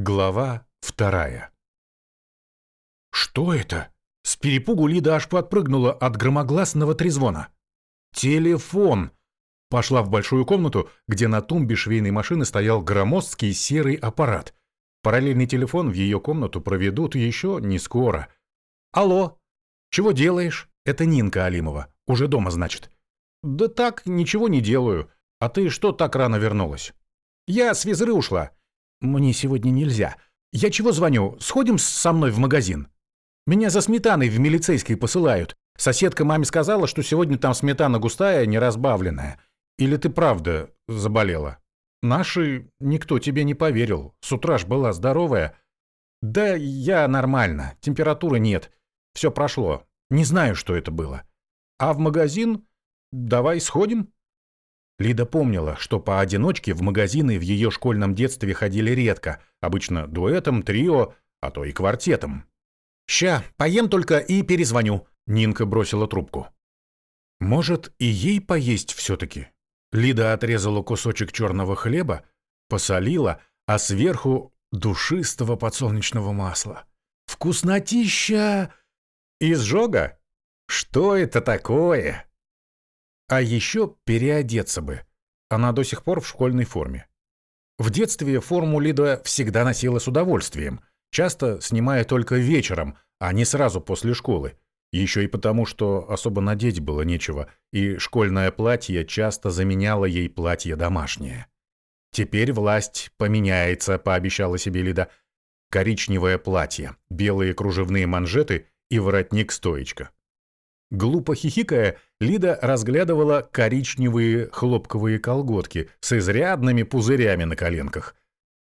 Глава вторая. Что это? С перепугу Лида аж подпрыгнула от громогласного трезвона. Телефон! Пошла в большую комнату, где на тумбе швейной машины стоял громоздкий серый аппарат. Параллельный телефон в ее комнату проведут еще не скоро. Алло, чего делаешь? Это Нинка Алимова. Уже дома, значит. Да так, ничего не делаю. А ты что так рано вернулась? Я с визры ушла. «Мне сегодня нельзя. Я чего звоню? Сходим со мной в магазин? Меня за сметаной в милицейской посылают. Соседка маме сказала, что сегодня там сметана густая, не разбавленная. Или ты правда заболела? Наши никто тебе не поверил. С утра ж была здоровая. Да я нормально. Температуры нет. Все прошло. Не знаю, что это было. А в магазин? Давай сходим?» Лида помнила, что поодиночке в магазины в ее школьном детстве ходили редко, обычно дуэтом, трио, а то и квартетом. «Ща, поем только и перезвоню», — Нинка бросила трубку. «Может, и ей поесть все-таки?» Лида отрезала кусочек черного хлеба, посолила, а сверху душистого подсолнечного масла. «Вкуснотища!» «Изжога? Что это такое?» А еще переодеться бы. Она до сих пор в школьной форме. В детстве форму Лида всегда носила с удовольствием, часто снимая только вечером, а не сразу после школы. Еще и потому, что особо надеть было нечего, и школьное платье часто заменяло ей платье домашнее. «Теперь власть поменяется», — пообещала себе Лида. Коричневое платье, белые кружевные манжеты и воротник-стоечка. Глупо хихикая, Лида разглядывала коричневые хлопковые колготки с изрядными пузырями на коленках.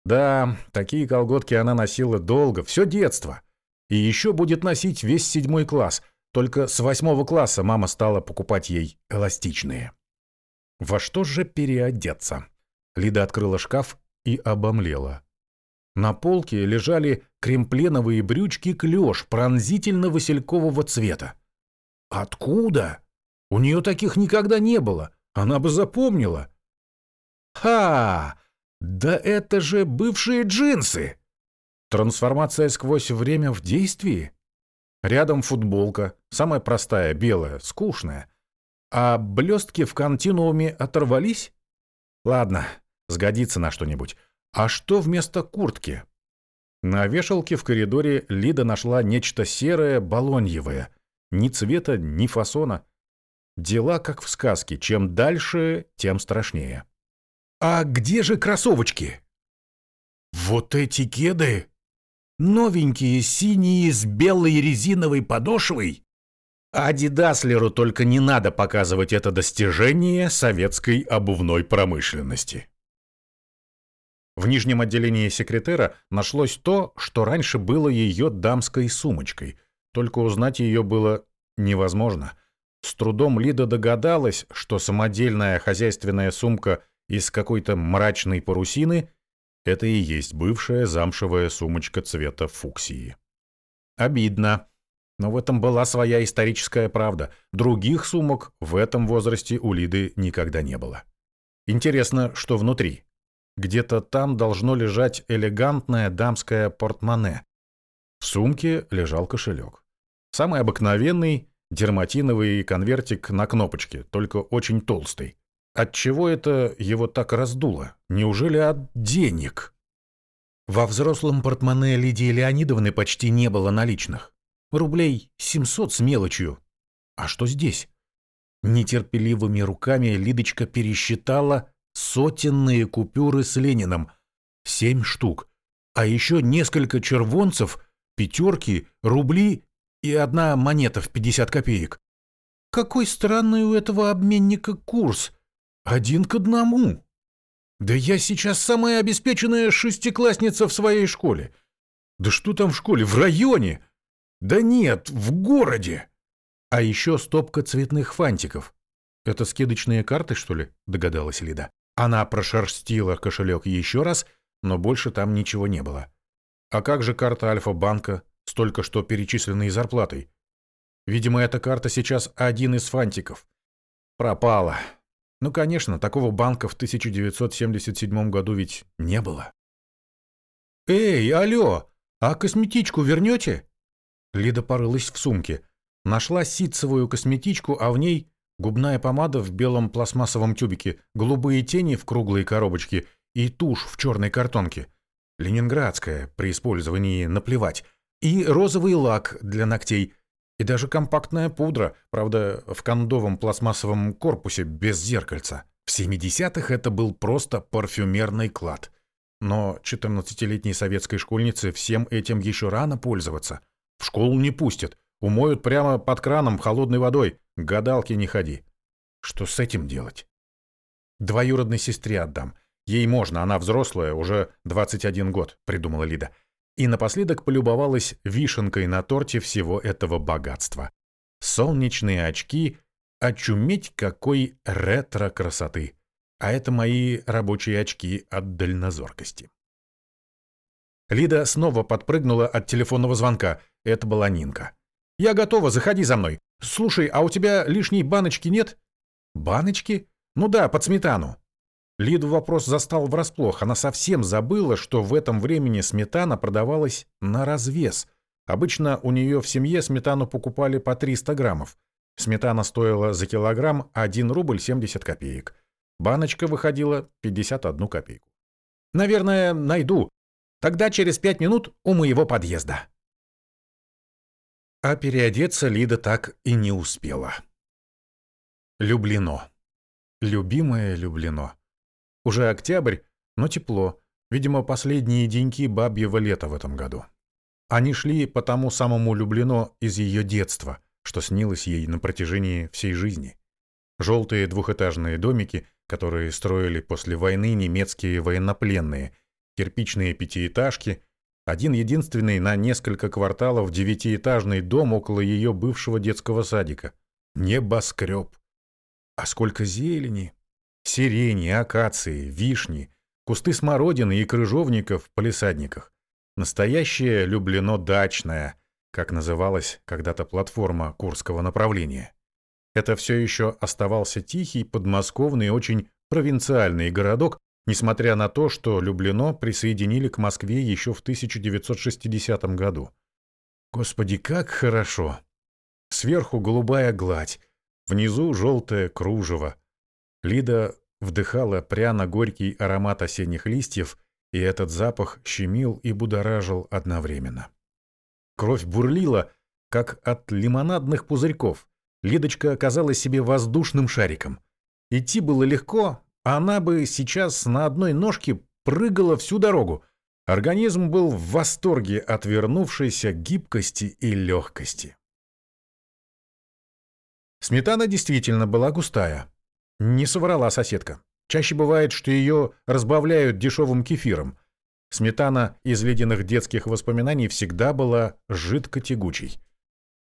Да, такие колготки она носила долго, все детство. И еще будет носить весь седьмой класс, только с восьмого класса мама стала покупать ей эластичные. Во что же переодеться? Лида открыла шкаф и обомлела. На полке лежали кремпленовые брючки клеш пронзительно-василькового цвета. Откуда? У нее таких никогда не было. Она бы запомнила. Ха! Да это же бывшие джинсы! Трансформация сквозь время в действии? Рядом футболка, самая простая, белая, скучная. А блестки в континууме оторвались? Ладно, сгодится на что-нибудь. А что вместо куртки? На вешалке в коридоре Лида нашла нечто серое, балоньевое — ни цвета, ни фасона. Дела как в сказке. Чем дальше, тем страшнее. «А где же кроссовочки?» «Вот эти кеды! Новенькие, синие, с белой резиновой подошвой!» Адидаслеру только не надо показывать это достижение советской обувной промышленности. В нижнем отделении секретера нашлось то, что раньше было ее дамской сумочкой, только узнать ее было невозможно. С трудом Лида догадалась, что самодельная хозяйственная сумка из какой-то мрачной парусины — это и есть бывшая замшевая сумочка цвета фуксии. Обидно. Но в этом была своя историческая правда. Других сумок в этом возрасте у Лиды никогда не было. Интересно, что внутри. Где-то там должно лежать элегантное дамское портмоне. В сумке лежал кошелек. Самый обыкновенный дерматиновый конвертик на кнопочке, только очень толстый. От чего это его так раздуло? Неужели от денег? Во взрослом портмоне Лидии Леонидовны почти не было наличных. Рублей 700 с мелочью. А что здесь? Нетерпеливыми руками Лидочка пересчитала сотенные купюры с Лениным. Семь штук. А еще несколько червонцев, пятерки, рубли и одна монета в 50 копеек. Какой странный у этого обменника курс. Один к одному. Да я сейчас самая обеспеченная шестиклассница в своей школе. Да что там в школе? В районе? Да нет, в городе. А еще стопка цветных фантиков. Это скидочные карты, что ли? Догадалась Лида. Она прошерстила кошелек еще раз, но больше там ничего не было. А как же карта Альфа-банка? С только что перечисленной зарплатой. Видимо, эта карта сейчас один из фантиков. Пропала. Ну, конечно, такого банка в 1977 году ведь не было. «Эй, алло, а косметичку вернете?» Лида порылась в сумке. Нашла ситцевую косметичку, а в ней губная помада в белом пластмассовом тюбике, голубые тени в круглой коробочке и тушь в черной картонке. Ленинградская, при использовании наплевать. И розовый лак для ногтей. И даже компактная пудра, правда, в кондовом пластмассовом корпусе без зеркальца. В 70-х это был просто парфюмерный клад. Но 14-летней советской школьнице всем этим еще рано пользоваться. В школу не пустят. Умоют прямо под краном холодной водой. Гадалки не ходи. Что с этим делать? Двоюродной сестре отдам. Ей можно, она взрослая, уже 21 год, придумала Лида. И напоследок полюбовалась вишенкой на торте всего этого богатства. Солнечные очки, очуметь какой ретро-красоты. А это мои рабочие очки от дальнозоркости. Лида снова подпрыгнула от телефонного звонка. Это была Нинка. «Я готова, заходи за мной. Слушай, а у тебя лишней баночки нет?» «Баночки? Ну да, под сметану». Лиду вопрос застал врасплох. Она совсем забыла, что в этом времени сметана продавалась на развес. Обычно у нее в семье сметану покупали по 300 граммов. Сметана стоила за килограмм 1 рубль 70 копеек. Баночка выходила 51 копейку. «Наверное, найду. Тогда через пять минут у моего подъезда». А переодеться Лида так и не успела. Люблено. Любимое Люблено. Уже октябрь, но тепло. Видимо, последние деньки бабьего лета в этом году. Они шли по тому самому Люблено из ее детства, что снилось ей на протяжении всей жизни. Желтые двухэтажные домики, которые строили после войны немецкие военнопленные, кирпичные пятиэтажки, один единственный на несколько кварталов девятиэтажный дом около ее бывшего детского садика. Небоскреб. А сколько зелени! Сирени, акации, вишни, кусты смородины и крыжовников в палисадниках. Настоящее люблено дачное, как называлась когда-то платформа Курского направления. Это все еще оставался тихий, подмосковный, очень провинциальный городок, несмотря на то, что Люблино присоединили к Москве еще в 1960 году. Господи, как хорошо! Сверху голубая гладь, внизу желтое кружево, Лида вдыхала пряно-горький аромат осенних листьев, и этот запах щемил и будоражил одновременно. Кровь бурлила, как от лимонадных пузырьков. Лидочка оказалась себе воздушным шариком. Идти было легко, а она бы сейчас на одной ножке прыгала всю дорогу. Организм был в восторге от вернувшейся гибкости и легкости. Сметана действительно была густая, не соврала соседка. Чаще бывает, что ее разбавляют дешевым кефиром. Сметана из ледяных детских воспоминаний всегда была жидко-тягучей.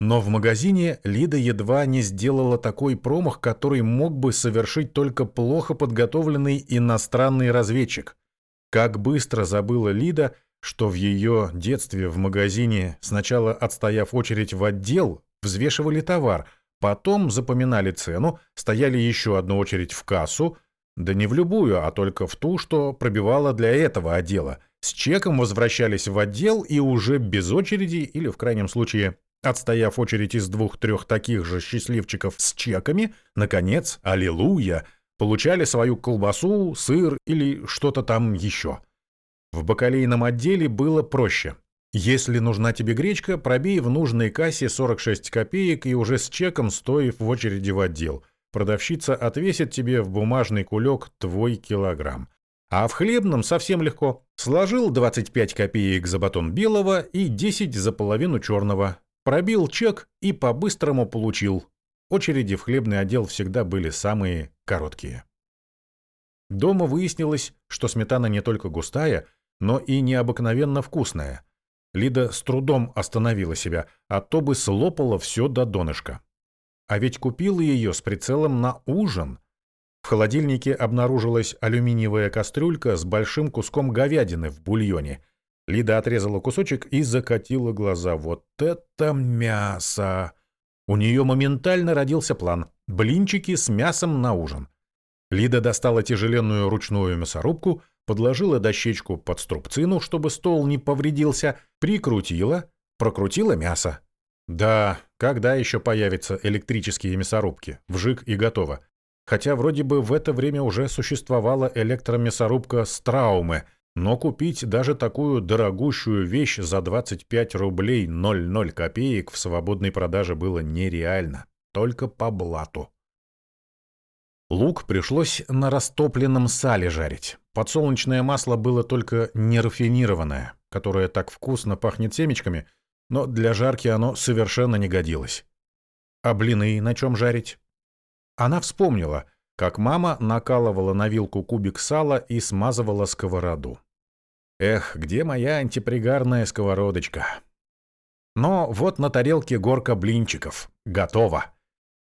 Но в магазине Лида едва не сделала такой промах, который мог бы совершить только плохо подготовленный иностранный разведчик. Как быстро забыла Лида, что в ее детстве в магазине, сначала отстояв очередь в отдел, взвешивали товар – Потом запоминали цену, стояли еще одну очередь в кассу, да не в любую, а только в ту, что пробивала для этого отдела. С чеком возвращались в отдел и уже без очереди, или в крайнем случае, отстояв очередь из двух-трех таких же счастливчиков с чеками, наконец, аллилуйя, получали свою колбасу, сыр или что-то там еще. В бакалейном отделе было проще. Если нужна тебе гречка, пробей в нужной кассе 46 копеек и уже с чеком стой в очереди в отдел. Продавщица отвесит тебе в бумажный кулек твой килограмм. А в хлебном совсем легко. Сложил 25 копеек за батон белого и 10 за половину черного. Пробил чек и по-быстрому получил. Очереди в хлебный отдел всегда были самые короткие. Дома выяснилось, что сметана не только густая, но и необыкновенно вкусная – Лида с трудом остановила себя, а то бы слопала все до донышка. А ведь купила ее с прицелом на ужин. В холодильнике обнаружилась алюминиевая кастрюлька с большим куском говядины в бульоне. Лида отрезала кусочек и закатила глаза. Вот это мясо! У нее моментально родился план. Блинчики с мясом на ужин. Лида достала тяжеленную ручную мясорубку, подложила дощечку под струбцину, чтобы стол не повредился, прикрутила, прокрутила мясо. Да, когда еще появятся электрические мясорубки? Вжик и готово. Хотя вроде бы в это время уже существовала электромясорубка Страуме, но купить даже такую дорогущую вещь за 25 рублей 00 копеек в свободной продаже было нереально. Только по блату. Лук пришлось на растопленном сале жарить. Подсолнечное масло было только нерафинированное, которое так вкусно пахнет семечками, но для жарки оно совершенно не годилось. А блины на чем жарить? Она вспомнила, как мама накалывала на вилку кубик сала и смазывала сковороду. Эх, где моя антипригарная сковородочка? Но вот на тарелке горка блинчиков. Готово.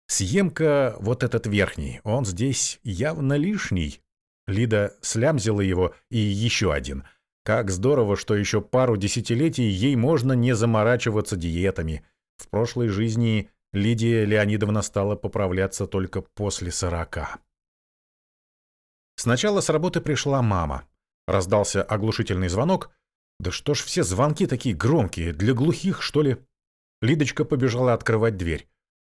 Съемка вот этот верхний, он здесь явно лишний. Лида слямзила его и еще один. Как здорово, что еще пару десятилетий ей можно не заморачиваться диетами. В прошлой жизни Лидия Леонидовна стала поправляться только после сорока. Сначала с работы пришла мама. Раздался оглушительный звонок. Да что ж все звонки такие громкие, для глухих, что ли? Лидочка побежала открывать дверь.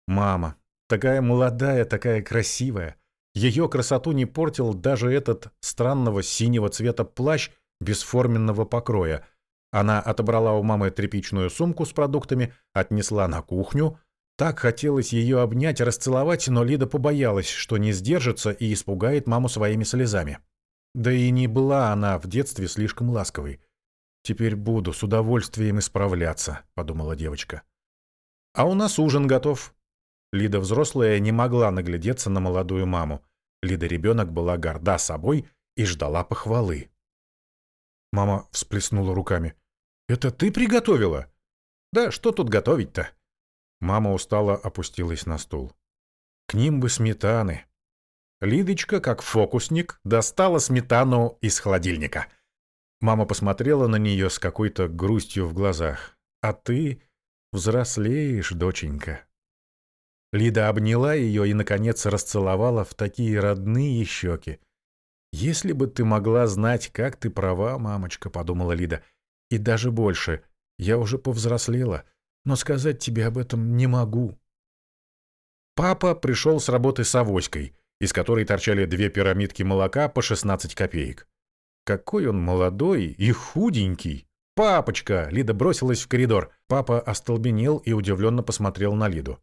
Мама, Такая молодая, такая красивая. Ее красоту не портил даже этот странного синего цвета плащ бесформенного покроя. Она отобрала у мамы тряпичную сумку с продуктами, отнесла на кухню. Так хотелось ее обнять, расцеловать, но Лида побоялась, что не сдержится и испугает маму своими слезами. Да и не была она в детстве слишком ласковой. «Теперь буду с удовольствием исправляться», — подумала девочка. «А у нас ужин готов», Лида взрослая не могла наглядеться на молодую маму. Лида ребенок была горда собой и ждала похвалы. Мама всплеснула руками. «Это ты приготовила?» «Да что тут готовить-то?» Мама устало опустилась на стул. «К ним бы сметаны». Лидочка, как фокусник, достала сметану из холодильника. Мама посмотрела на нее с какой-то грустью в глазах. «А ты взрослеешь, доченька». Лида обняла ее и, наконец, расцеловала в такие родные щеки. «Если бы ты могла знать, как ты права, мамочка», — подумала Лида. «И даже больше. Я уже повзрослела, но сказать тебе об этом не могу». Папа пришел с работы с авоськой, из которой торчали две пирамидки молока по 16 копеек. Какой он молодой и худенький! «Папочка!» — Лида бросилась в коридор. Папа остолбенел и удивленно посмотрел на Лиду.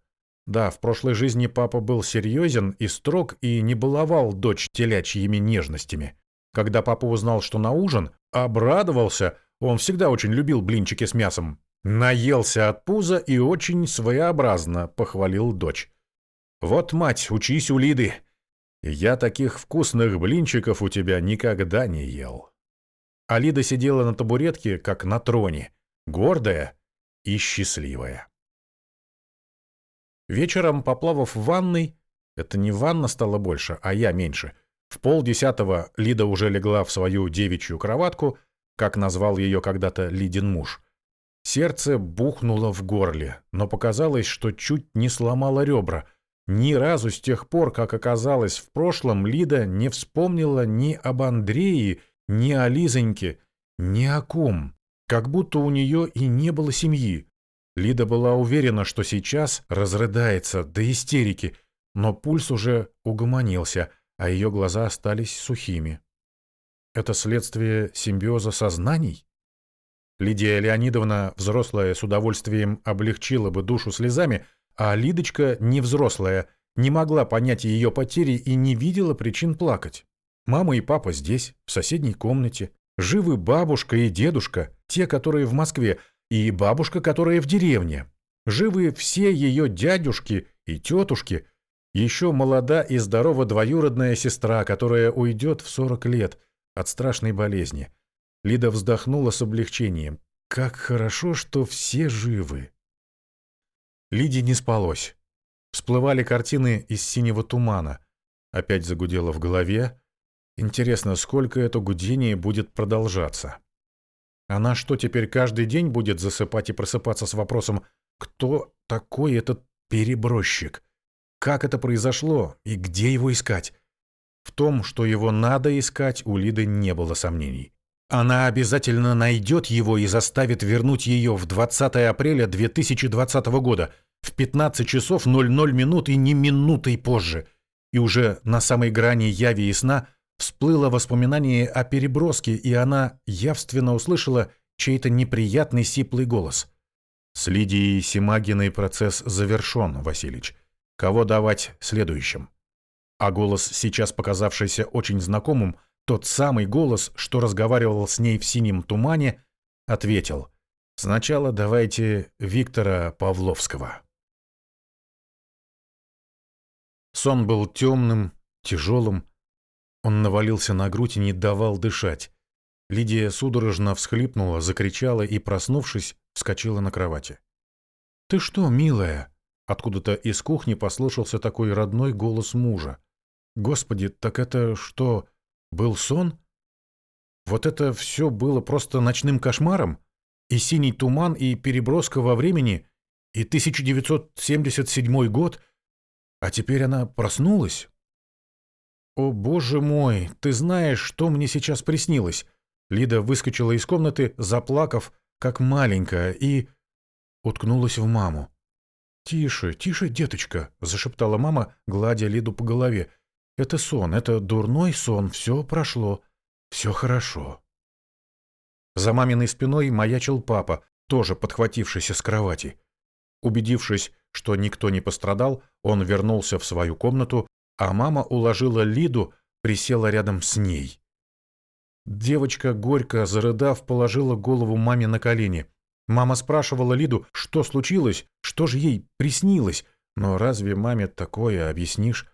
Да, в прошлой жизни папа был серьезен и строг и не баловал дочь телячьими нежностями. Когда папа узнал, что на ужин, обрадовался, он всегда очень любил блинчики с мясом. Наелся от пуза и очень своеобразно похвалил дочь. «Вот, мать, учись у Лиды. Я таких вкусных блинчиков у тебя никогда не ел». А Лида сидела на табуретке, как на троне, гордая и счастливая. Вечером, поплавав в ванной, это не ванна стала больше, а я меньше, в полдесятого Лида уже легла в свою девичью кроватку, как назвал ее когда-то Лидин муж. Сердце бухнуло в горле, но показалось, что чуть не сломало ребра. Ни разу с тех пор, как оказалось в прошлом, Лида не вспомнила ни об Андрее, ни о Лизоньке, ни о ком. Как будто у нее и не было семьи. Лида была уверена, что сейчас разрыдается до истерики, но пульс уже угомонился, а ее глаза остались сухими. Это следствие симбиоза сознаний? Лидия Леонидовна, взрослая, с удовольствием облегчила бы душу слезами, а Лидочка, невзрослая, не могла понять ее потери и не видела причин плакать. Мама и папа здесь, в соседней комнате. Живы бабушка и дедушка, те, которые в Москве, и бабушка, которая в деревне. Живы все ее дядюшки и тетушки. Еще молода и здорова двоюродная сестра, которая уйдет в 40 лет от страшной болезни. Лида вздохнула с облегчением. Как хорошо, что все живы. Лиде не спалось. Всплывали картины из синего тумана. Опять загудело в голове. Интересно, сколько это гудение будет продолжаться? Она что, теперь каждый день будет засыпать и просыпаться с вопросом «Кто такой этот перебросчик? Как это произошло и где его искать?» В том, что его надо искать, у Лиды не было сомнений. Она обязательно найдет его и заставит вернуть ее в 20 апреля 2020 года в 15 часов 00 минут и не минутой позже. И уже на самой грани яви и сна всплыло воспоминание о переброске, и она явственно услышала чей-то неприятный сиплый голос. «С Лидией Симагиной процесс завершен, Василич. Кого давать следующим?» А голос, сейчас показавшийся очень знакомым, тот самый голос, что разговаривал с ней в синем тумане, ответил «Сначала давайте Виктора Павловского». Сон был темным, тяжелым. Он навалился на грудь и не давал дышать. Лидия судорожно всхлипнула, закричала и, проснувшись, вскочила на кровати. «Ты что, милая?» Откуда-то из кухни послышался такой родной голос мужа. «Господи, так это что, был сон? Вот это все было просто ночным кошмаром? И синий туман, и переброска во времени, и 1977 год, а теперь она проснулась? О, боже мой, ты знаешь, что мне сейчас приснилось? Лида выскочила из комнаты, заплакав, как маленькая, и уткнулась в маму. «Тише, тише, деточка», — зашептала мама, гладя Лиду по голове. Это сон, это дурной сон, все прошло, все хорошо. За маминой спиной маячил папа, тоже подхватившийся с кровати. Убедившись, что никто не пострадал, он вернулся в свою комнату, а мама уложила Лиду, присела рядом с ней. Девочка, горько зарыдав, положила голову маме на колени. Мама спрашивала Лиду, что случилось, что же ей приснилось, но разве маме такое объяснишь?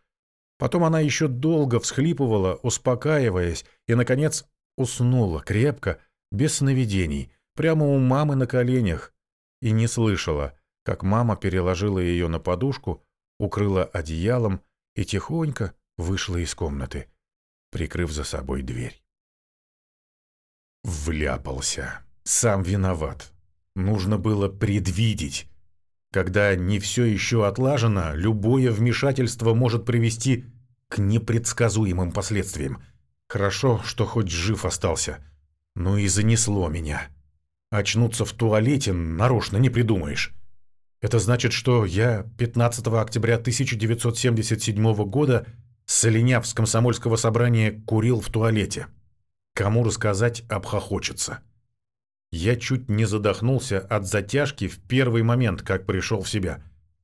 Потом она еще долго всхлипывала, успокаиваясь, и, наконец, уснула крепко, без сновидений, прямо у мамы на коленях, и не слышала, как мама переложила ее на подушку, укрыла одеялом и тихонько вышла из комнаты, прикрыв за собой дверь. Вляпался. Сам виноват. Нужно было предвидеть. Когда не все еще отлажено, любое вмешательство может привести к непредсказуемым последствиям. Хорошо, что хоть жив остался. Ну и занесло меня. Очнуться в туалете нарочно не придумаешь. Это значит, что я 15 октября 1977 года, солиняв с комсомольского собрания, курил в туалете. Кому рассказать, обхохочется. Я чуть не задохнулся от затяжки в первый момент, как пришел в себя.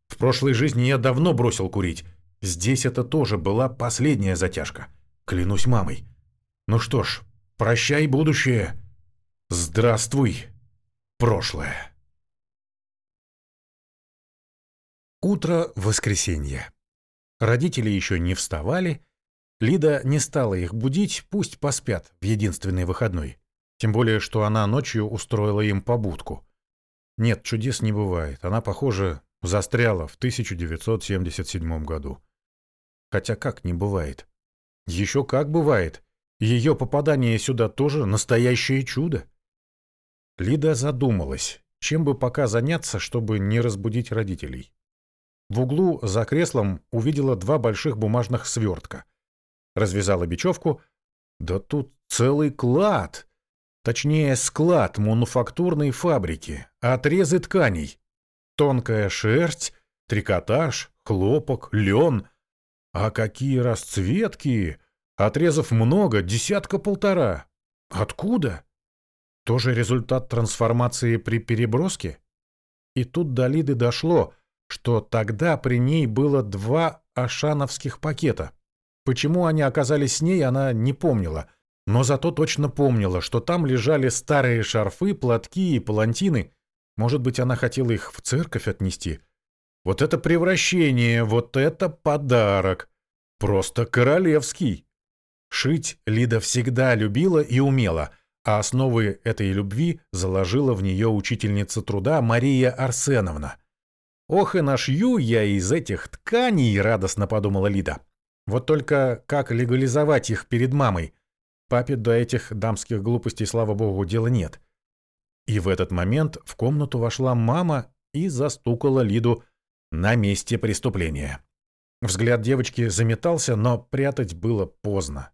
В прошлой жизни я давно бросил курить. Здесь это тоже была последняя затяжка. Клянусь мамой. Ну что ж, прощай будущее. Здравствуй, прошлое. Утро воскресенья. Родители еще не вставали. Лида не стала их будить, пусть поспят в единственный выходной. Тем более, что она ночью устроила им побудку. Нет, чудес не бывает. Она, похоже, застряла в 1977 году. Хотя как не бывает? Еще как бывает. Ее попадание сюда тоже настоящее чудо. Лида задумалась, чем бы пока заняться, чтобы не разбудить родителей. В углу за креслом увидела два больших бумажных свертка. Развязала бечевку. Да тут целый клад! Точнее, склад мануфактурной фабрики, отрезы тканей. Тонкая шерсть, трикотаж, хлопок, лен. А какие расцветки! Отрезов много, десятка-полтора. Откуда? Тоже результат трансформации при переброске? И тут до Лиды дошло, что тогда при ней было два ашановских пакета. Почему они оказались с ней, она не помнила, но зато точно помнила, что там лежали старые шарфы, платки и палантины. Может быть, она хотела их в церковь отнести. Вот это превращение, вот это подарок. Просто королевский. Шить Лида всегда любила и умела, а основы этой любви заложила в нее учительница труда Мария Арсеновна. «Ох и нашью я из этих тканей», — радостно подумала Лида. «Вот только как легализовать их перед мамой?» Папе до этих дамских глупостей, слава богу, дела нет. И в этот момент в комнату вошла мама и застукала Лиду на месте преступления. Взгляд девочки заметался, но прятать было поздно.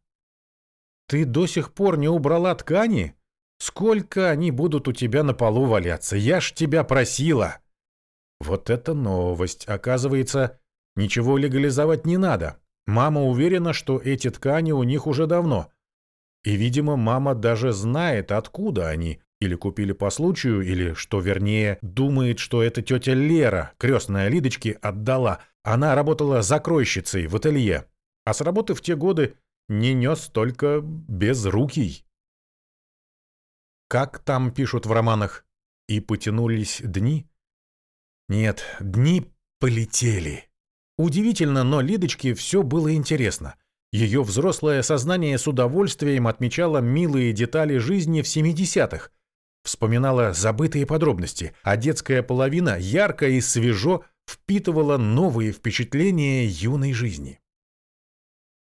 «Ты до сих пор не убрала ткани? Сколько они будут у тебя на полу валяться? Я ж тебя просила!» Вот это новость. Оказывается, ничего легализовать не надо. Мама уверена, что эти ткани у них уже давно. И, видимо, мама даже знает, откуда они. Или купили по случаю, или, что вернее, думает, что это тетя Лера, крестная Лидочки, отдала. Она работала закройщицей в ателье. А с работы в те годы не нес только безрукий. Как там пишут в романах? И потянулись дни? Нет, дни полетели. Удивительно, но Лидочке все было интересно. Ее взрослое сознание с удовольствием отмечало милые детали жизни в 70-х, вспоминала забытые подробности, а детская половина ярко и свежо впитывала новые впечатления юной жизни.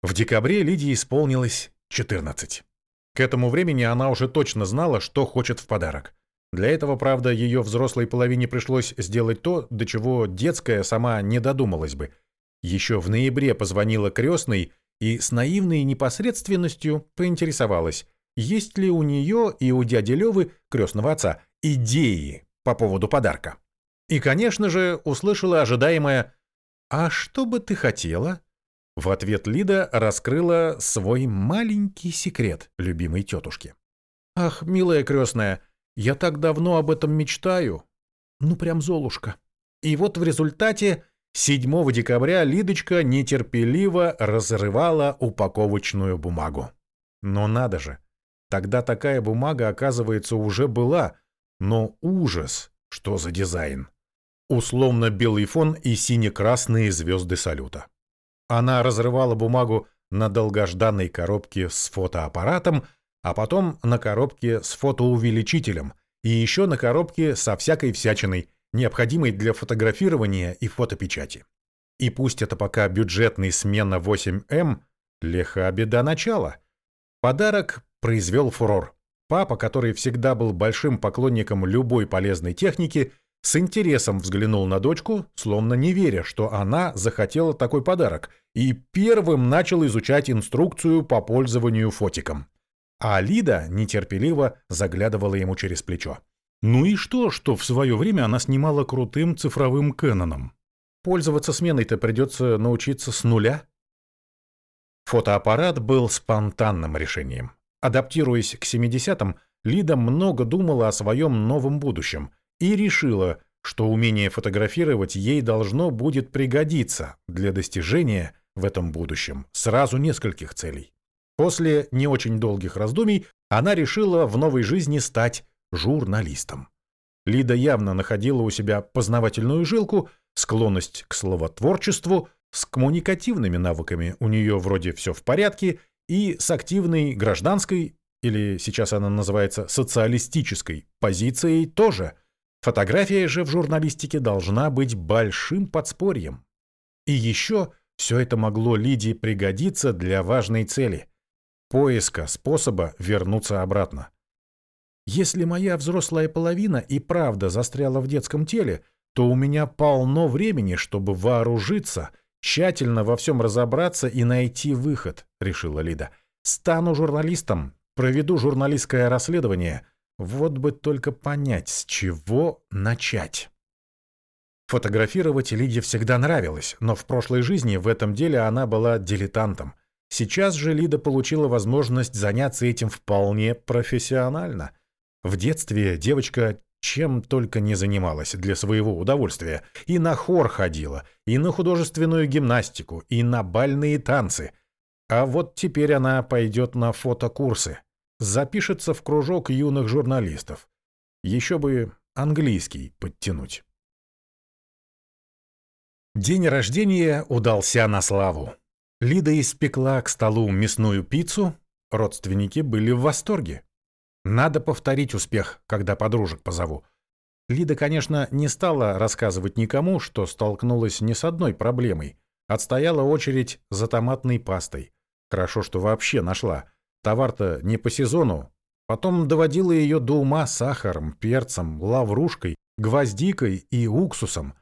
В декабре Лидии исполнилось 14. К этому времени она уже точно знала, что хочет в подарок. Для этого, правда, ее взрослой половине пришлось сделать то, до чего детская сама не додумалась бы. Еще в ноябре позвонила крестной и с наивной непосредственностью поинтересовалась, есть ли у нее и у дяди Левы, крестного отца, идеи по поводу подарка. И, конечно же, услышала ожидаемое «А что бы ты хотела?» В ответ Лида раскрыла свой маленький секрет любимой тетушки. «Ах, милая крестная, я так давно об этом мечтаю. Ну, прям золушка». И вот в результате 7 декабря Лидочка нетерпеливо разрывала упаковочную бумагу. Но надо же, тогда такая бумага, оказывается, уже была. Но ужас, что за дизайн. Условно белый фон и сине-красные звезды салюта. Она разрывала бумагу на долгожданной коробке с фотоаппаратом, а потом на коробке с фотоувеличителем и еще на коробке со всякой всячиной – необходимый для фотографирования и фотопечати. И пусть это пока бюджетный смена 8М, леха беда начала. Подарок произвел фурор. Папа, который всегда был большим поклонником любой полезной техники, с интересом взглянул на дочку, словно не веря, что она захотела такой подарок, и первым начал изучать инструкцию по пользованию фотиком. А Лида нетерпеливо заглядывала ему через плечо. Ну и что, что в свое время она снимала крутым цифровым Кэноном? Пользоваться сменой-то придется научиться с нуля? Фотоаппарат был спонтанным решением. Адаптируясь к 70-м, Лида много думала о своем новом будущем и решила, что умение фотографировать ей должно будет пригодиться для достижения в этом будущем сразу нескольких целей. После не очень долгих раздумий она решила в новой жизни стать журналистом. Лида явно находила у себя познавательную жилку, склонность к словотворчеству, с коммуникативными навыками у нее вроде все в порядке, и с активной гражданской, или сейчас она называется социалистической, позицией тоже. Фотография же в журналистике должна быть большим подспорьем. И еще все это могло Лидии пригодиться для важной цели – поиска способа вернуться обратно. Если моя взрослая половина и правда застряла в детском теле, то у меня полно времени, чтобы вооружиться, тщательно во всем разобраться и найти выход, решила Лида. Стану журналистом, проведу журналистское расследование. Вот бы только понять, с чего начать. Фотографировать Лиде всегда нравилось, но в прошлой жизни в этом деле она была дилетантом. Сейчас же Лида получила возможность заняться этим вполне профессионально. В детстве девочка чем только не занималась для своего удовольствия. И на хор ходила, и на художественную гимнастику, и на бальные танцы. А вот теперь она пойдет на фотокурсы. Запишется в кружок юных журналистов. Еще бы английский подтянуть. День рождения удался на славу. Лида испекла к столу мясную пиццу. Родственники были в восторге. Надо повторить успех, когда подружек позову. Лида, конечно, не стала рассказывать никому, что столкнулась не с одной проблемой. Отстояла очередь за томатной пастой. Хорошо, что вообще нашла. Товар-то не по сезону. Потом доводила ее до ума сахаром, перцем, лаврушкой, гвоздикой и уксусом.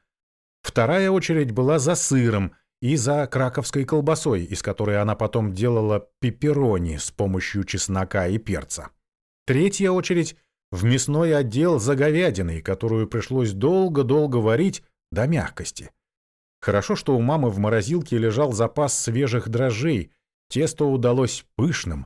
Вторая очередь была за сыром, и за краковской колбасой, из которой она потом делала пепперони с помощью чеснока и перца. Третья очередь в мясной отдел за говядиной, которую пришлось долго-долго варить до мягкости. Хорошо, что у мамы в морозилке лежал запас свежих дрожжей, тесто удалось пышным.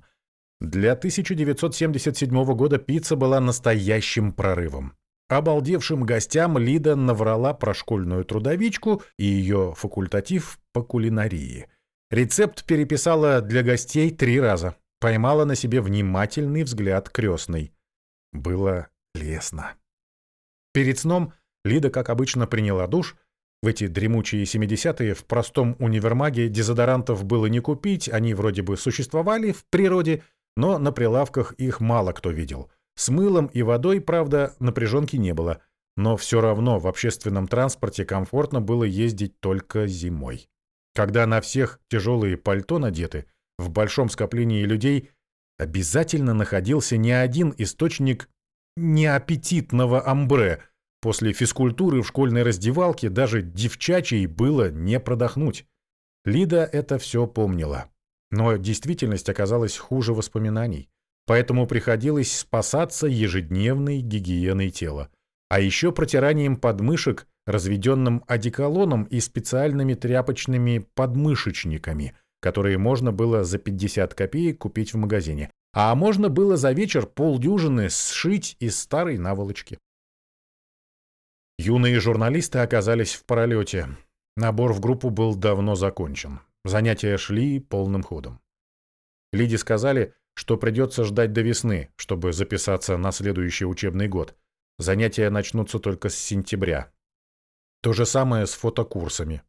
Для 1977 года пицца была настоящим прорывом. Обалдевшим гостям Лида наврала про школьную трудовичку и ее факультатив по кулинарии. Рецепт переписала для гостей три раза. Поймала на себе внимательный взгляд крестной. Было лестно. Перед сном Лида, как обычно, приняла душ. В эти дремучие 70-е в простом универмаге дезодорантов было не купить, они вроде бы существовали в природе, но на прилавках их мало кто видел — с мылом и водой, правда, напряженки не было, но все равно в общественном транспорте комфортно было ездить только зимой. Когда на всех тяжелые пальто надеты, в большом скоплении людей обязательно находился не один источник неаппетитного амбре. После физкультуры в школьной раздевалке даже девчачьей было не продохнуть. Лида это все помнила. Но действительность оказалась хуже воспоминаний поэтому приходилось спасаться ежедневной гигиеной тела, а еще протиранием подмышек, разведенным одеколоном и специальными тряпочными подмышечниками, которые можно было за 50 копеек купить в магазине, а можно было за вечер полдюжины сшить из старой наволочки. Юные журналисты оказались в пролете. Набор в группу был давно закончен. Занятия шли полным ходом. Лиде сказали, что придется ждать до весны, чтобы записаться на следующий учебный год. Занятия начнутся только с сентября. То же самое с фотокурсами.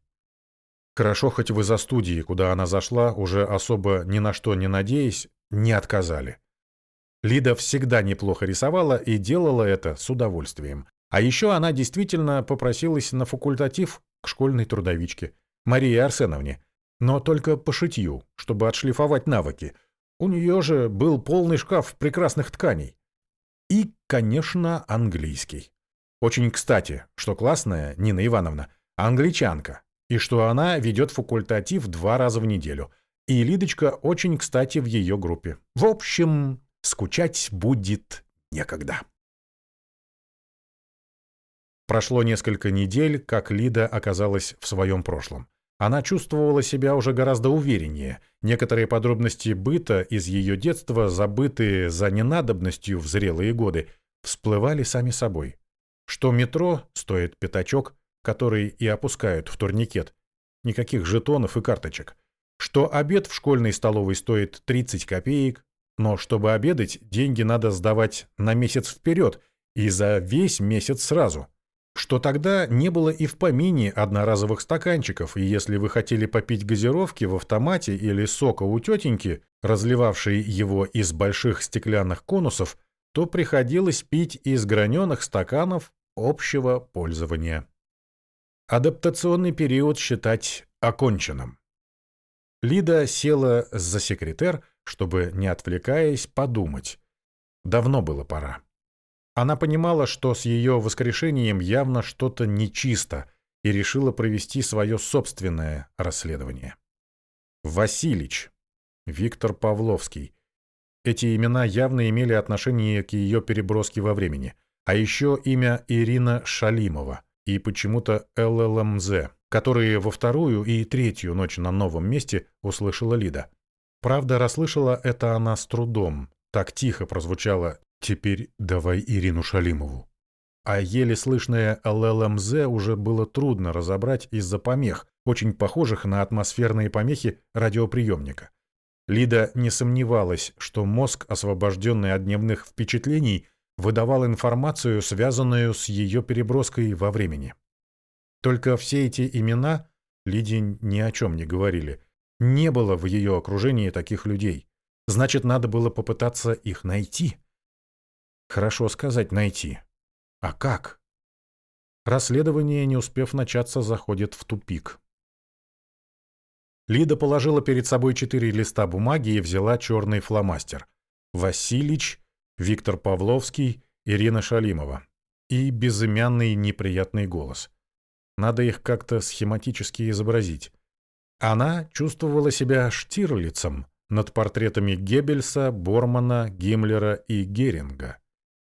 Хорошо, хоть вы за студии, куда она зашла, уже особо ни на что не надеясь, не отказали. Лида всегда неплохо рисовала и делала это с удовольствием. А еще она действительно попросилась на факультатив к школьной трудовичке, Марии Арсеновне, но только по шитью, чтобы отшлифовать навыки – у нее же был полный шкаф прекрасных тканей. И, конечно, английский. Очень кстати, что классная Нина Ивановна англичанка, и что она ведет факультатив два раза в неделю. И Лидочка очень кстати в ее группе. В общем, скучать будет некогда. Прошло несколько недель, как Лида оказалась в своем прошлом. Она чувствовала себя уже гораздо увереннее. Некоторые подробности быта из ее детства, забытые за ненадобностью в зрелые годы, всплывали сами собой. Что метро стоит пятачок, который и опускают в турникет. Никаких жетонов и карточек. Что обед в школьной столовой стоит 30 копеек, но чтобы обедать, деньги надо сдавать на месяц вперед и за весь месяц сразу что тогда не было и в помине одноразовых стаканчиков, и если вы хотели попить газировки в автомате или сока у тетеньки, разливавшей его из больших стеклянных конусов, то приходилось пить из граненых стаканов общего пользования. Адаптационный период считать оконченным. Лида села за секретер, чтобы, не отвлекаясь, подумать. Давно было пора. Она понимала, что с ее воскрешением явно что-то нечисто, и решила провести свое собственное расследование. Василич, Виктор Павловский. Эти имена явно имели отношение к ее переброске во времени. А еще имя Ирина Шалимова и почему-то ЛЛМЗ, которые во вторую и третью ночь на новом месте услышала Лида. Правда, расслышала это она с трудом. Так тихо прозвучало Теперь давай Ирину Шалимову. А еле слышное ЛЛМЗ уже было трудно разобрать из-за помех, очень похожих на атмосферные помехи радиоприемника. Лида не сомневалась, что мозг, освобожденный от дневных впечатлений, выдавал информацию, связанную с ее переброской во времени. Только все эти имена Лиде ни о чем не говорили. Не было в ее окружении таких людей. Значит, надо было попытаться их найти. Хорошо сказать найти. А как? Расследование, не успев начаться, заходит в тупик. Лида положила перед собой четыре листа бумаги и взяла черный фломастер. Василич, Виктор Павловский, Ирина Шалимова. И безымянный неприятный голос. Надо их как-то схематически изобразить. Она чувствовала себя Штирлицем над портретами Геббельса, Бормана, Гиммлера и Геринга.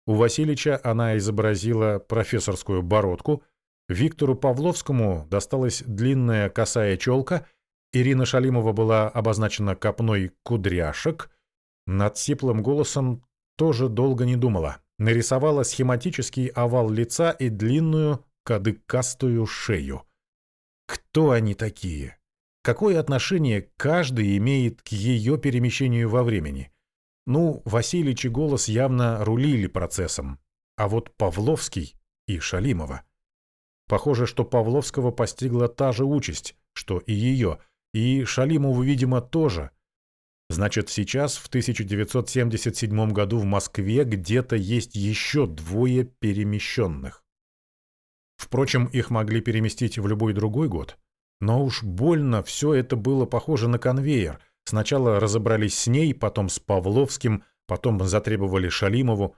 У Васильича она изобразила профессорскую бородку, Виктору Павловскому досталась длинная косая челка, Ирина Шалимова была обозначена копной кудряшек, над сиплым голосом тоже долго не думала. Нарисовала схематический овал лица и длинную кадыкастую шею. Кто они такие? Какое отношение каждый имеет к ее перемещению во времени? Ну, Васильич и Голос явно рулили процессом, а вот Павловский и Шалимова. Похоже, что Павловского постигла та же участь, что и ее, и Шалимову, видимо, тоже. Значит, сейчас, в 1977 году в Москве где-то есть еще двое перемещенных. Впрочем, их могли переместить в любой другой год. Но уж больно все это было похоже на конвейер — Сначала разобрались с ней, потом с Павловским, потом затребовали Шалимову.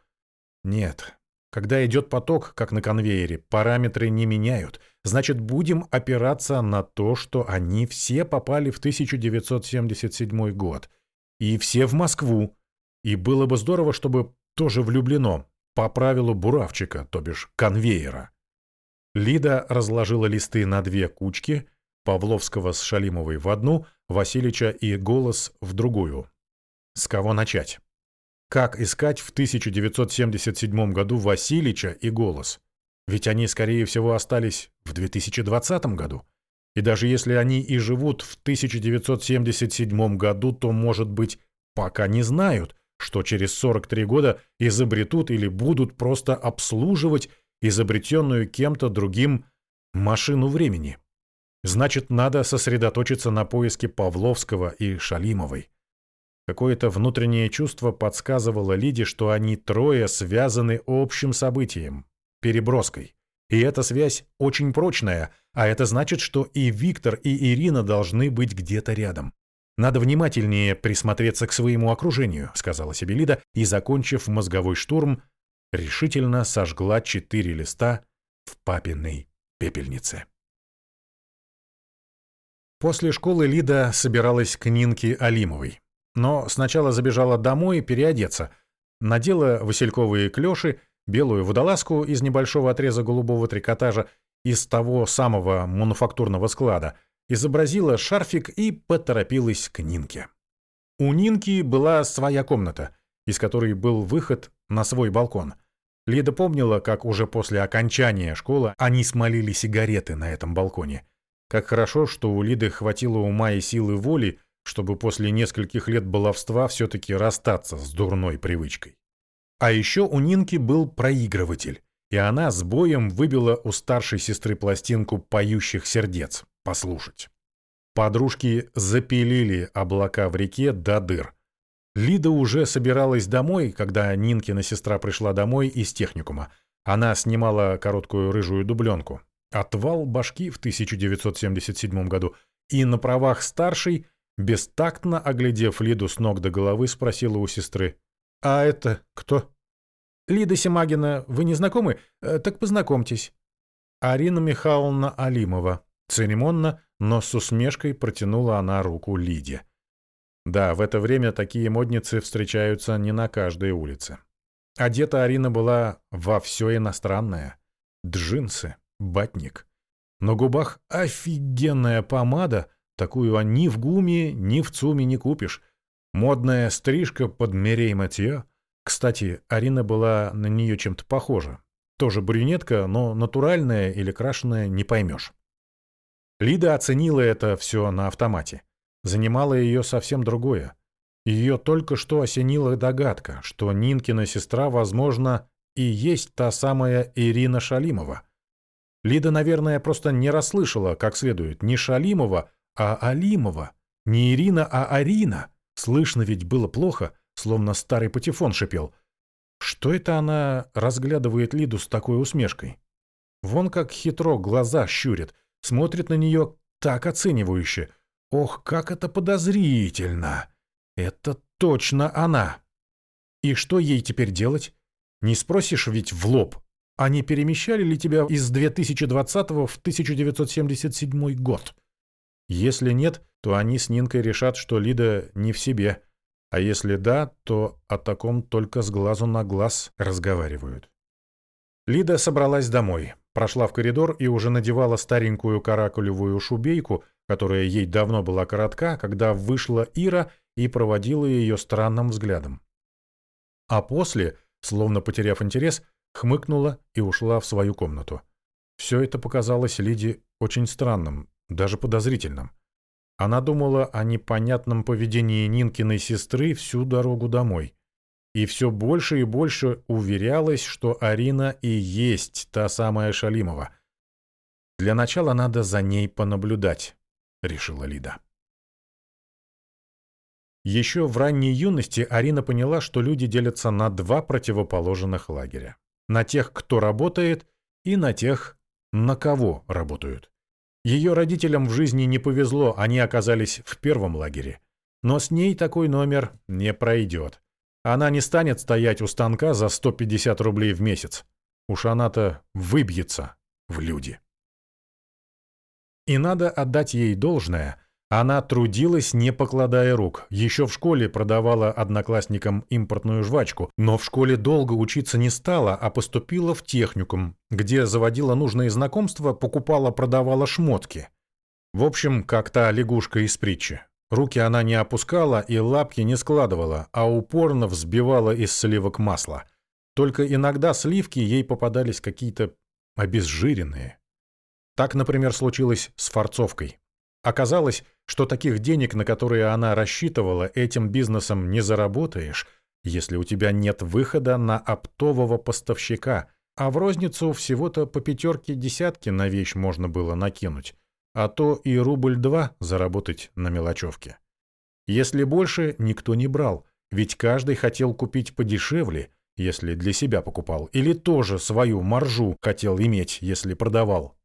Нет, когда идет поток, как на конвейере, параметры не меняют. Значит, будем опираться на то, что они все попали в 1977 год. И все в Москву. И было бы здорово, чтобы тоже влюблено, по правилу буравчика, то бишь конвейера. Лида разложила листы на две кучки, Павловского с Шалимовой в одну, Васильича и Голос в другую. С кого начать? Как искать в 1977 году Васильича и Голос? Ведь они, скорее всего, остались в 2020 году. И даже если они и живут в 1977 году, то, может быть, пока не знают, что через 43 года изобретут или будут просто обслуживать изобретенную кем-то другим машину времени. Значит, надо сосредоточиться на поиске Павловского и Шалимовой. Какое-то внутреннее чувство подсказывало Лиде, что они трое связаны общим событием – переброской. И эта связь очень прочная, а это значит, что и Виктор, и Ирина должны быть где-то рядом. «Надо внимательнее присмотреться к своему окружению», – сказала себе Лида, и, закончив мозговой штурм, решительно сожгла четыре листа в папиной пепельнице. После школы Лида собиралась к Нинке Алимовой. Но сначала забежала домой переодеться. Надела васильковые клёши, белую водолазку из небольшого отреза голубого трикотажа из того самого мануфактурного склада, изобразила шарфик и поторопилась к Нинке. У Нинки была своя комната, из которой был выход на свой балкон. Лида помнила, как уже после окончания школы они смолили сигареты на этом балконе – как хорошо, что у Лиды хватило ума и силы воли, чтобы после нескольких лет баловства все-таки расстаться с дурной привычкой. А еще у Нинки был проигрыватель, и она с боем выбила у старшей сестры пластинку «Поющих сердец» послушать. Подружки запилили облака в реке до дыр. Лида уже собиралась домой, когда Нинкина сестра пришла домой из техникума. Она снимала короткую рыжую дубленку. Отвал башки в 1977 году, и на правах старшей, бестактно оглядев Лиду с ног до головы, спросила у сестры. «А это кто?» «Лида Семагина, вы не знакомы? Э, так познакомьтесь». Арина Михайловна Алимова. Церемонно, но с усмешкой протянула она руку Лиде. Да, в это время такие модницы встречаются не на каждой улице. Одета Арина была во все иностранное. Джинсы, батник. На губах офигенная помада, такую ни в ГУМе, ни в ЦУМе не купишь. Модная стрижка под Мерей Матье. Кстати, Арина была на нее чем-то похожа. Тоже брюнетка, но натуральная или крашеная не поймешь. Лида оценила это все на автомате. Занимало ее совсем другое. Ее только что осенила догадка, что Нинкина сестра, возможно, и есть та самая Ирина Шалимова — Лида, наверное, просто не расслышала как следует не Шалимова, а Алимова. Не Ирина, а Арина. Слышно ведь было плохо, словно старый патефон шипел. Что это она разглядывает Лиду с такой усмешкой? Вон как хитро глаза щурит, смотрит на нее так оценивающе. Ох, как это подозрительно! Это точно она! И что ей теперь делать? Не спросишь ведь в лоб, они перемещали ли тебя из 2020 в 1977 год? Если нет, то они с Нинкой решат, что Лида не в себе. А если да, то о таком только с глазу на глаз разговаривают. Лида собралась домой, прошла в коридор и уже надевала старенькую каракулевую шубейку, которая ей давно была коротка, когда вышла Ира и проводила ее странным взглядом. А после, словно потеряв интерес, хмыкнула и ушла в свою комнату. Все это показалось Лиде очень странным, даже подозрительным. Она думала о непонятном поведении Нинкиной сестры всю дорогу домой. И все больше и больше уверялась, что Арина и есть та самая Шалимова. «Для начала надо за ней понаблюдать», — решила Лида. Еще в ранней юности Арина поняла, что люди делятся на два противоположных лагеря. На тех, кто работает, и на тех, на кого работают. Ее родителям в жизни не повезло, они оказались в первом лагере. Но с ней такой номер не пройдет. Она не станет стоять у станка за 150 рублей в месяц. Уж она-то выбьется в люди. И надо отдать ей должное. Она трудилась, не покладая рук. Еще в школе продавала одноклассникам импортную жвачку, но в школе долго учиться не стала, а поступила в техникум, где заводила нужные знакомства, покупала-продавала шмотки. В общем, как та лягушка из притчи. Руки она не опускала и лапки не складывала, а упорно взбивала из сливок масла. Только иногда сливки ей попадались какие-то обезжиренные. Так, например, случилось с фарцовкой. Оказалось, что таких денег, на которые она рассчитывала, этим бизнесом не заработаешь, если у тебя нет выхода на оптового поставщика, а в розницу всего-то по пятерке десятки на вещь можно было накинуть, а то и рубль-два заработать на мелочевке. Если больше, никто не брал, ведь каждый хотел купить подешевле, если для себя покупал, или тоже свою маржу хотел иметь, если продавал.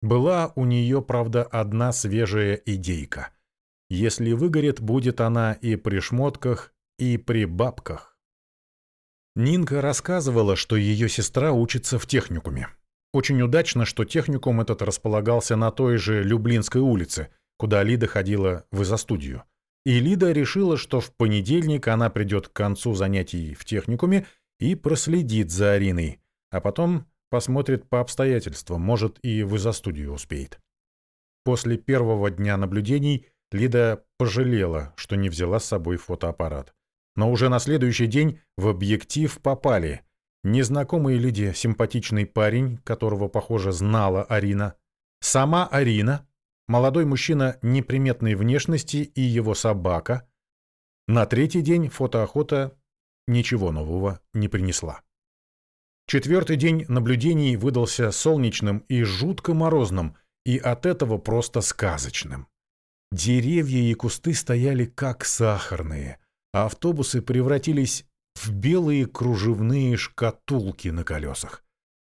Была у нее, правда, одна свежая идейка. Если выгорит, будет она и при шмотках, и при бабках. Нинка рассказывала, что ее сестра учится в техникуме. Очень удачно, что техникум этот располагался на той же Люблинской улице, куда Лида ходила в изо-студию. И Лида решила, что в понедельник она придет к концу занятий в техникуме и проследит за Ариной, а потом Посмотрит по обстоятельствам, может, и в изо-студию успеет. После первого дня наблюдений Лида пожалела, что не взяла с собой фотоаппарат. Но уже на следующий день в объектив попали незнакомый Лиде симпатичный парень, которого, похоже, знала Арина, сама Арина, молодой мужчина неприметной внешности и его собака. На третий день фотоохота ничего нового не принесла. Четвертый день наблюдений выдался солнечным и жутко морозным, и от этого просто сказочным. Деревья и кусты стояли как сахарные, а автобусы превратились в белые кружевные шкатулки на колесах.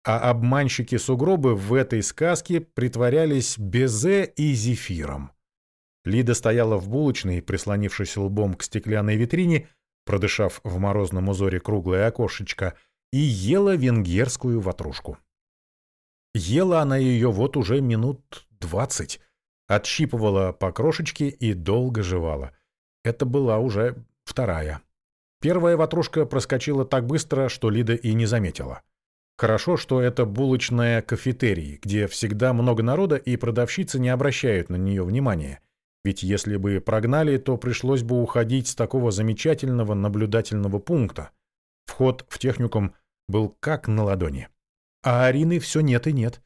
А обманщики-сугробы в этой сказке притворялись безе и зефиром. Лида стояла в булочной, прислонившись лбом к стеклянной витрине, продышав в морозном узоре круглое окошечко — и ела венгерскую ватрушку. Ела она ее вот уже минут двадцать, отщипывала по крошечке и долго жевала. Это была уже вторая. Первая ватрушка проскочила так быстро, что Лида и не заметила. Хорошо, что это булочная кафетерий, где всегда много народа и продавщицы не обращают на нее внимания. Ведь если бы прогнали, то пришлось бы уходить с такого замечательного наблюдательного пункта. Вход в техникум был как на ладони. А Арины все нет и нет.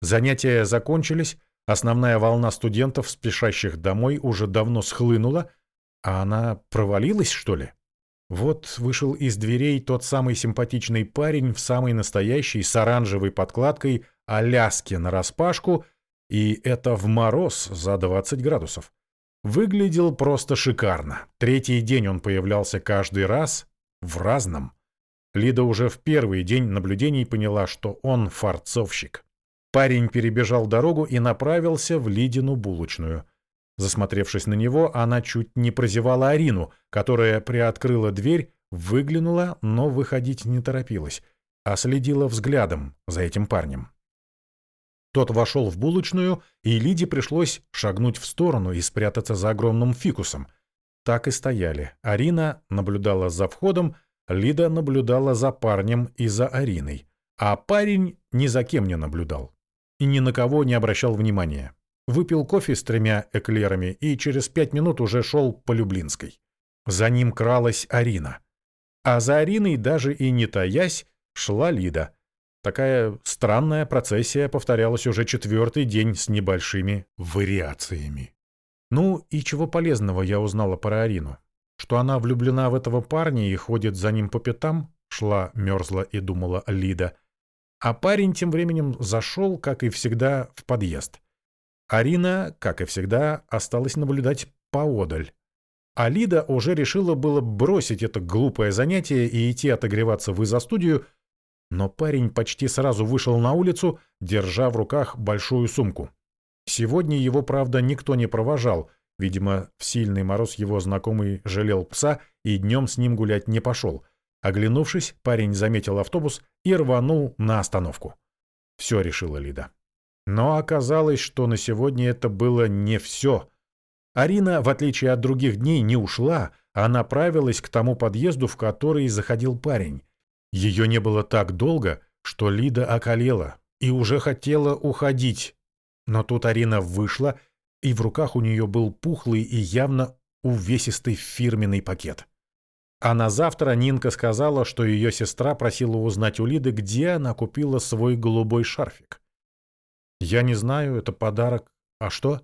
Занятия закончились, основная волна студентов, спешащих домой, уже давно схлынула, а она провалилась, что ли? Вот вышел из дверей тот самый симпатичный парень в самой настоящей с оранжевой подкладкой Аляске нараспашку, и это в мороз за 20 градусов. Выглядел просто шикарно. Третий день он появлялся каждый раз в разном. Лида уже в первый день наблюдений поняла, что он фарцовщик. Парень перебежал дорогу и направился в Лидину булочную. Засмотревшись на него, она чуть не прозевала Арину, которая приоткрыла дверь, выглянула, но выходить не торопилась, а следила взглядом за этим парнем. Тот вошел в булочную, и Лиде пришлось шагнуть в сторону и спрятаться за огромным фикусом. Так и стояли. Арина наблюдала за входом, Лида наблюдала за парнем и за Ариной. А парень ни за кем не наблюдал. И ни на кого не обращал внимания. Выпил кофе с тремя эклерами и через пять минут уже шел по Люблинской. За ним кралась Арина. А за Ариной, даже и не таясь, шла Лида. Такая странная процессия повторялась уже четвертый день с небольшими вариациями. Ну и чего полезного я узнала про Арину? Что она влюблена в этого парня и ходит за ним по пятам, шла, мерзла и думала Лида. А парень тем временем зашел, как и всегда, в подъезд. Арина, как и всегда, осталась наблюдать поодаль. А Лида уже решила было бросить это глупое занятие и идти отогреваться в изо-студию, но парень почти сразу вышел на улицу, держа в руках большую сумку. Сегодня его, правда, никто не провожал. Видимо, в сильный мороз его знакомый жалел пса и днем с ним гулять не пошел. Оглянувшись, парень заметил автобус и рванул на остановку. Все решила Лида. Но оказалось, что на сегодня это было не все. Арина, в отличие от других дней, не ушла, а направилась к тому подъезду, в который заходил парень. Ее не было так долго, что Лида околела и уже хотела уходить. Но тут Арина вышла, и в руках у нее был пухлый и явно увесистый фирменный пакет. А на завтра Нинка сказала, что ее сестра просила узнать у Лиды, где она купила свой голубой шарфик. Я не знаю, это подарок. А что?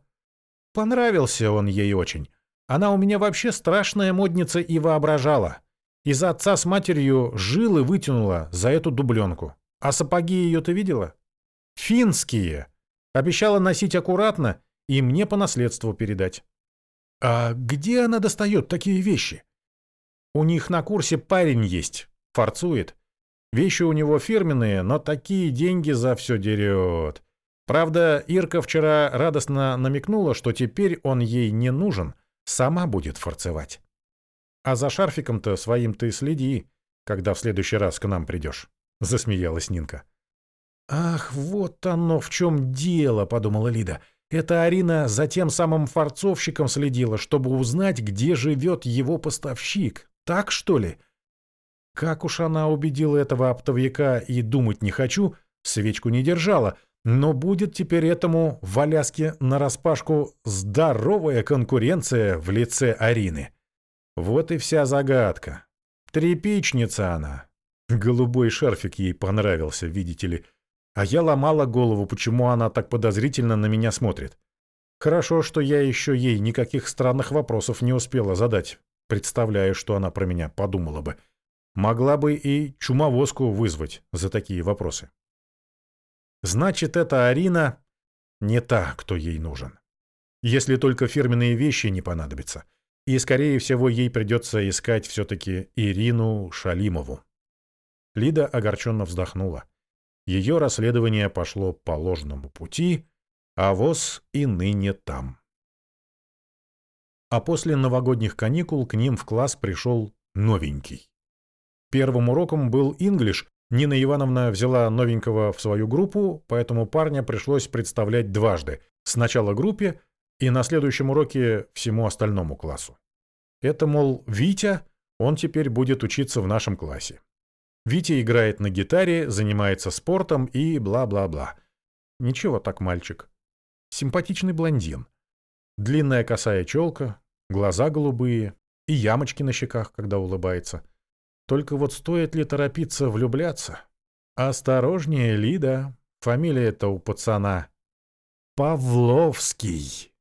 Понравился он ей очень. Она у меня вообще страшная модница и воображала. Из отца с матерью жилы вытянула за эту дубленку. А сапоги ее ты видела? Финские. Обещала носить аккуратно и мне по наследству передать. А где она достает такие вещи? У них на курсе парень есть, форцует. Вещи у него фирменные, но такие деньги за все дерет. Правда, Ирка вчера радостно намекнула, что теперь он ей не нужен, сама будет форцевать. А за шарфиком-то своим ты следи, когда в следующий раз к нам придешь, — засмеялась Нинка. «Ах, вот оно в чем дело», — подумала Лида. «Это Арина за тем самым форцовщиком следила, чтобы узнать, где живет его поставщик. Так, что ли?» Как уж она убедила этого оптовика и думать не хочу, свечку не держала, но будет теперь этому в Аляске нараспашку здоровая конкуренция в лице Арины. Вот и вся загадка. Трепичница она. Голубой шарфик ей понравился, видите ли. А я ломала голову, почему она так подозрительно на меня смотрит. Хорошо, что я еще ей никаких странных вопросов не успела задать. Представляю, что она про меня подумала бы. Могла бы и чумовозку вызвать за такие вопросы. Значит, эта Арина не та, кто ей нужен. Если только фирменные вещи не понадобятся. И, скорее всего, ей придется искать все-таки Ирину Шалимову. Лида огорченно вздохнула. Ее расследование пошло по ложному пути, а ВОЗ и ныне там. А после новогодних каникул к ним в класс пришел новенький. Первым уроком был инглиш, Нина Ивановна взяла новенького в свою группу, поэтому парня пришлось представлять дважды. Сначала группе и на следующем уроке всему остальному классу. Это, мол, Витя, он теперь будет учиться в нашем классе. Витя играет на гитаре, занимается спортом и бла-бла-бла. Ничего так, мальчик. Симпатичный блондин. Длинная косая челка, глаза голубые и ямочки на щеках, когда улыбается – только вот стоит ли торопиться влюбляться? Осторожнее, Лида. Фамилия-то у пацана. Павловский.